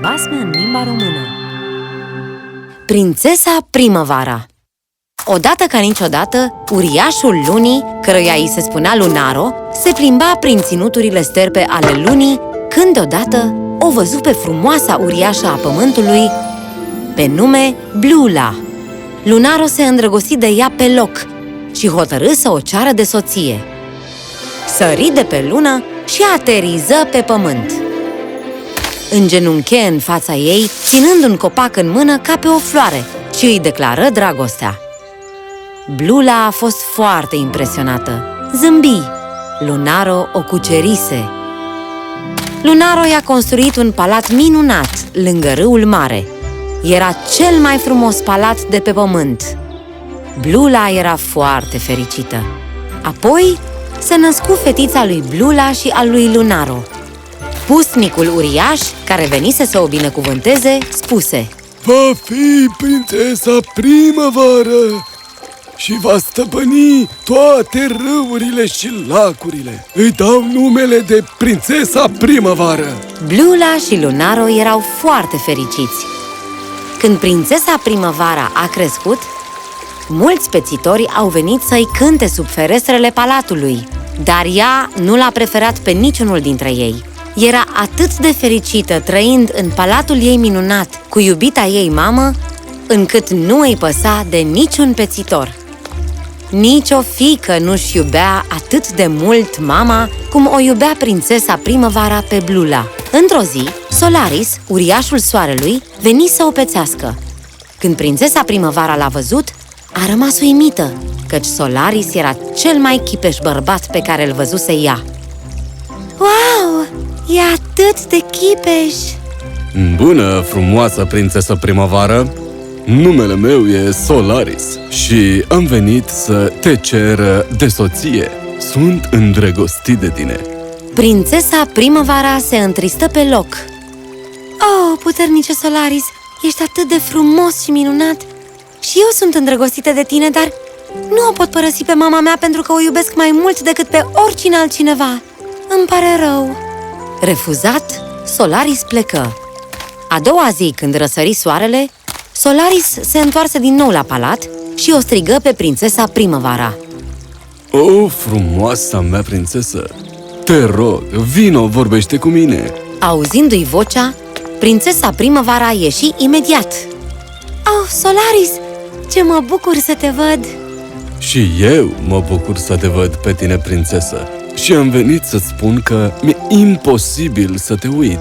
Basme în limba română Prințesa Primăvara Odată ca niciodată, uriașul lunii, căruia îi se spunea Lunaro, se plimba prin ținuturile sterpe ale lunii, când deodată o văzu pe frumoasa uriașă a pământului, pe nume Blula. Lunaro se îndrăgosti de ea pe loc și hotărâ să o ceară de soție. Sări de pe lună și ateriză pe pământ. Îngenunche în fața ei, ținând un copac în mână ca pe o floare și îi declară dragostea. Blula a fost foarte impresionată. Zâmbi. Lunaro o cucerise. Lunaro i-a construit un palat minunat lângă râul mare. Era cel mai frumos palat de pe pământ. Blula era foarte fericită. Apoi se născu fetița lui Blula și al lui Lunaro. Pusnicul uriaș, care venise să o binecuvânteze, spuse Va fi prințesa primăvară și va stăpâni toate râurile și lacurile. Îi dau numele de prințesa primăvară. Blula și Lunaro erau foarte fericiți. Când prințesa primăvara a crescut, mulți pețitori au venit să-i cânte sub ferestrele palatului, dar ea nu l-a preferat pe niciunul dintre ei. Era atât de fericită trăind în palatul ei minunat cu iubita ei mamă, încât nu îi păsa de niciun pețitor. Nici o fică nu-și iubea atât de mult mama cum o iubea prințesa primăvara pe Blula. Într-o zi, Solaris, uriașul soarelui, veni să o pețească. Când prințesa primăvara l-a văzut, a rămas uimită, căci Solaris era cel mai chipeș bărbat pe care îl văzuse ea. Wow! E atât de chipeș! Bună, frumoasă prințesă primăvară! Numele meu e Solaris și am venit să te cer de soție. Sunt îndrăgostit de tine. Prințesa primăvara se întristă pe loc. Oh, puternice Solaris, ești atât de frumos și minunat! Și eu sunt îndrăgostită de tine, dar nu o pot părăsi pe mama mea pentru că o iubesc mai mult decât pe oricine altcineva. Îmi pare rău. Refuzat, Solaris plecă. A doua zi, când răsări soarele, Solaris se întoarse din nou la palat și o strigă pe prințesa primăvara. O, frumoasa mea prințesă! Te rog, vino, vorbește cu mine! Auzindu-i vocea, prințesa primăvara ieși imediat. Oh, Solaris, ce mă bucur să te văd! Și eu mă bucur să te văd pe tine, prințesă. Și am venit să spun că mi-e imposibil să te uit.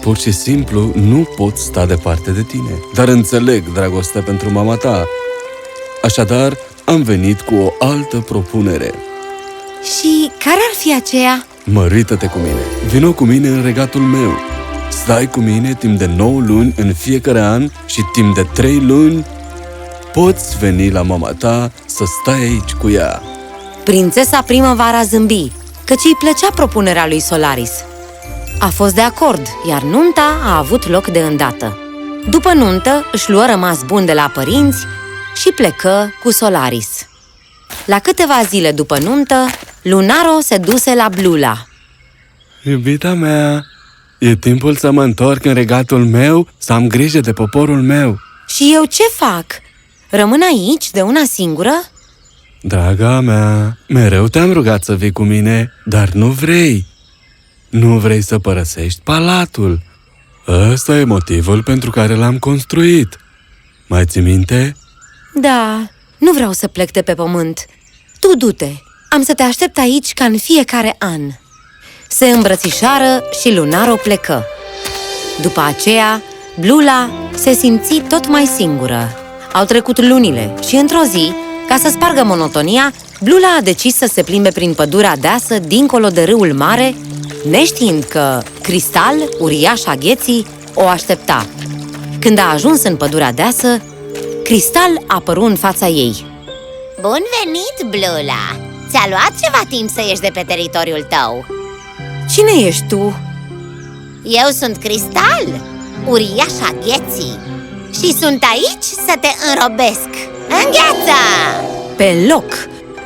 Pur și simplu nu pot sta departe de tine, dar înțeleg dragostea pentru mama ta. Așadar, am venit cu o altă propunere. Și care ar fi aceea? Mărită-te cu mine. Vino cu mine în regatul meu. Stai cu mine timp de 9 luni în fiecare an și timp de 3 luni poți veni la mama ta să stai aici cu ea. Prințesa primăvara zâmbi, căci îi plăcea propunerea lui Solaris. A fost de acord, iar nunta a avut loc de îndată. După nuntă, își luă rămas bun de la părinți și plecă cu Solaris. La câteva zile după nuntă, Lunaro se duse la Blula. Iubita mea, e timpul să mă întorc în regatul meu, să am grijă de poporul meu. Și eu ce fac? Rămân aici de una singură? Draga mea, mereu te-am rugat să vii cu mine, dar nu vrei. Nu vrei să părăsești palatul. Ăsta e motivul pentru care l-am construit. Mai ții minte? Da, nu vreau să plec de pe pământ. Tu du-te, am să te aștept aici ca în fiecare an. Se îmbrățișară și Lunaro plecă. După aceea, Blula se simți tot mai singură. Au trecut lunile și într-o zi, ca să spargă monotonia, Blula a decis să se plimbe prin pădurea deasă dincolo de râul mare, neștiind că Cristal, uriașa gheții, o aștepta. Când a ajuns în pădurea deasă, Cristal a apărut în fața ei. Bun venit, Blula! Ți-a luat ceva timp să ieși de pe teritoriul tău Cine ești tu? Eu sunt Cristal, uriașa gheții Și sunt aici să te înrobesc Îngheață! Pe loc,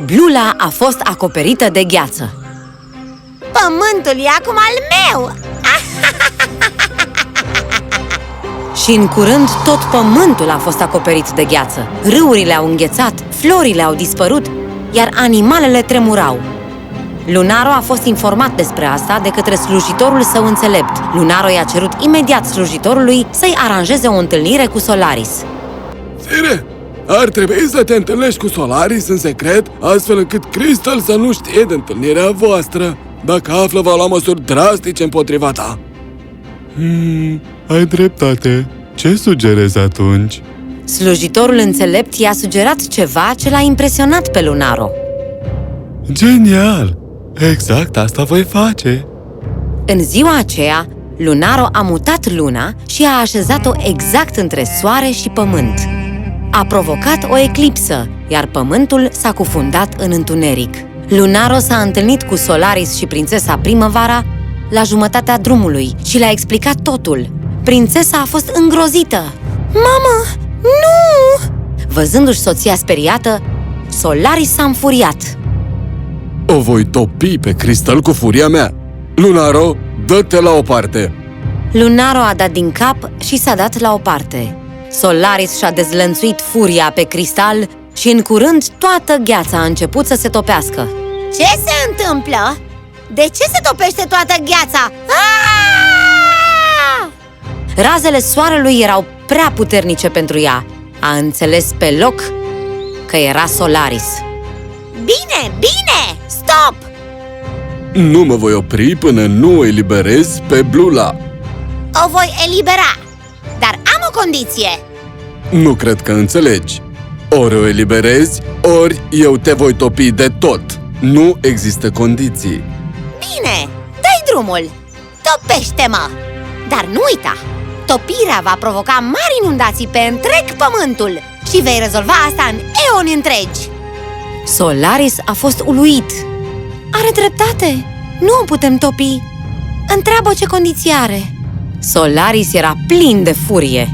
Blula a fost acoperită de gheață. Pământul e acum al meu! Și în curând tot pământul a fost acoperit de gheață. Râurile au înghețat, florile au dispărut, iar animalele tremurau. Lunaro a fost informat despre asta de către slujitorul său înțelept. Lunaro i-a cerut imediat slujitorului să-i aranjeze o întâlnire cu Solaris. Sire, ar trebui să te întâlnești cu Solaris în secret, astfel încât Crystal să nu știe de întâlnirea voastră. Dacă află, va lua măsuri drastice împotriva ta. Hmm, ai dreptate. Ce sugerezi atunci? Slujitorul înțelept i-a sugerat ceva ce l-a impresionat pe Lunaro. Genial! Exact asta voi face. În ziua aceea, Lunaro a mutat luna și a așezat-o exact între soare și pământ. A provocat o eclipsă, iar pământul s-a cufundat în întuneric. Lunaro s-a întâlnit cu Solaris și prințesa Primăvara la jumătatea drumului și le-a explicat totul. Prințesa a fost îngrozită. Mamă, nu! Văzându-și soția speriată, Solaris s-a înfuriat. O voi topi pe Crystal cu furia mea. Lunaro, dă-te la o parte! Lunaro a dat din cap și s-a dat la o parte. Solaris și-a dezlănțuit furia pe cristal și în curând toată gheața a început să se topească. Ce se întâmplă? De ce se topește toată gheața? Aaaa! Razele soarelui erau prea puternice pentru ea. A înțeles pe loc că era Solaris. Bine, bine! Stop! Nu mă voi opri până nu o eliberez pe Blula. O voi elibera Dar am o condiție Nu cred că înțelegi. Ori o eliberezi, ori eu te voi topi de tot. Nu există condiții. Bine, dai drumul Topește-mă Dar nu uita Topirea va provoca mari inundații pe întreg pământul Și vei rezolva asta în eoni întregi Solaris a fost uluit. Are dreptate! Nu o putem topi! Întreabă ce condiții are. Solaris era plin de furie.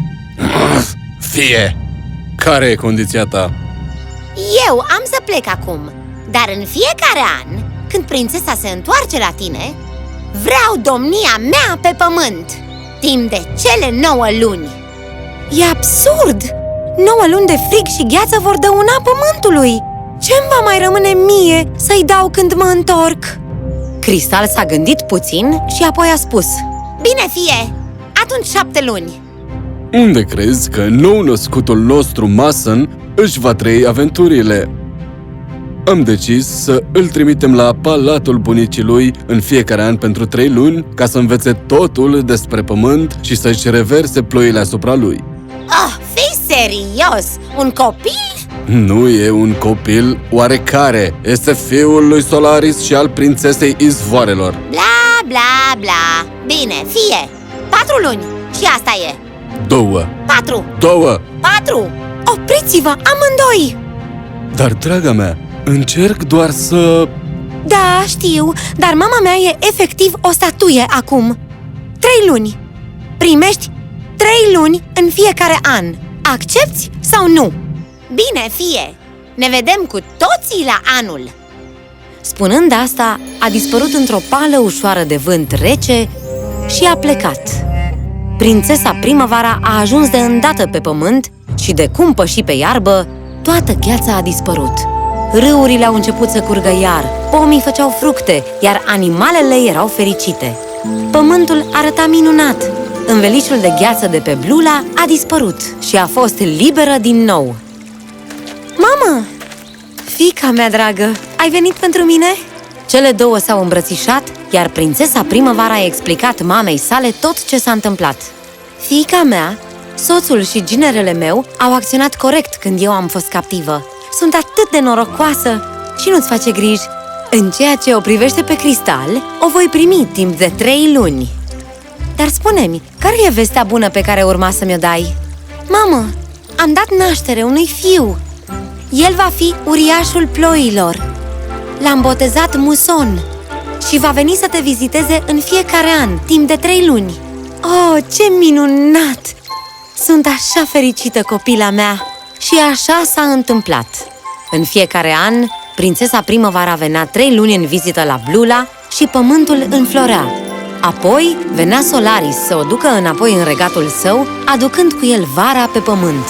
Fie! Care e condiția ta? Eu am să plec acum Dar în fiecare an, când prințesa se întoarce la tine Vreau domnia mea pe pământ Timp de cele nouă luni E absurd! Nouă luni de frig și gheață vor dăuna pământului! Ce-mi va mai rămâne mie să-i dau când mă întorc? Cristal s-a gândit puțin și apoi a spus Bine fie, atunci șapte luni Unde crezi că nou-născutul nostru Mason își va trăi aventurile? Am decis să îl trimitem la palatul bunicii lui în fiecare an pentru trei luni ca să învețe totul despre pământ și să-și reverse ploile asupra lui. Oh, fii serios! Un copil? Nu e un copil oarecare, este fiul lui Solaris și al prințesei izvoarelor. Bla, bla, bla Bine, fie Patru luni și asta e Două, Patru, două! patru Opriți-vă, amândoi! Dar, draga mea, încerc doar să... Da, știu, dar mama mea e efectiv o statuie acum Trei luni Primești trei luni în fiecare an Accepți sau nu? Bine, fie Ne vedem cu toții la anul Spunând asta, a dispărut într-o pală ușoară de vânt rece și a plecat. Prințesa Primăvara a ajuns de îndată pe pământ și de cum păși pe iarbă, toată gheața a dispărut. Râurile au început să curgă iar, pomii făceau fructe, iar animalele erau fericite. Pământul arăta minunat. Învelișul de gheață de pe Blula a dispărut și a fost liberă din nou. Mamă! Fica mea dragă, ai venit pentru mine? Cele două s-au îmbrățișat, iar prințesa primăvara a explicat mamei sale tot ce s-a întâmplat. Fica mea, soțul și ginerele meu au acționat corect când eu am fost captivă. Sunt atât de norocoasă și nu-ți face griji. În ceea ce o privește pe Cristal, o voi primi timp de trei luni. Dar spune-mi, care e vestea bună pe care urma să mi-o dai? Mamă, am dat naștere unui fiu el va fi uriașul ploilor. L-am botezat Muson și va veni să te viziteze în fiecare an, timp de trei luni. Oh, ce minunat! Sunt așa fericită, copila mea! Și așa s-a întâmplat. În fiecare an, prințesa primăvara venea trei luni în vizită la Blula și pământul înflorea. Apoi venea Solaris să o ducă înapoi în regatul său, aducând cu el vara pe pământ.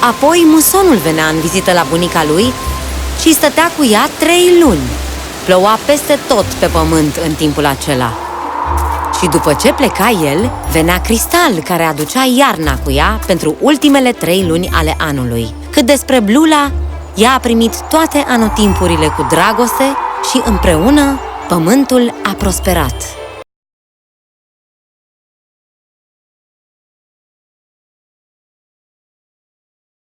Apoi musonul venea în vizită la bunica lui și stătea cu ea trei luni. Ploua peste tot pe pământ în timpul acela. Și după ce pleca el, venea Cristal, care aducea iarna cu ea pentru ultimele trei luni ale anului. Cât despre Blula, ea a primit toate anotimpurile cu dragoste și împreună pământul a prosperat.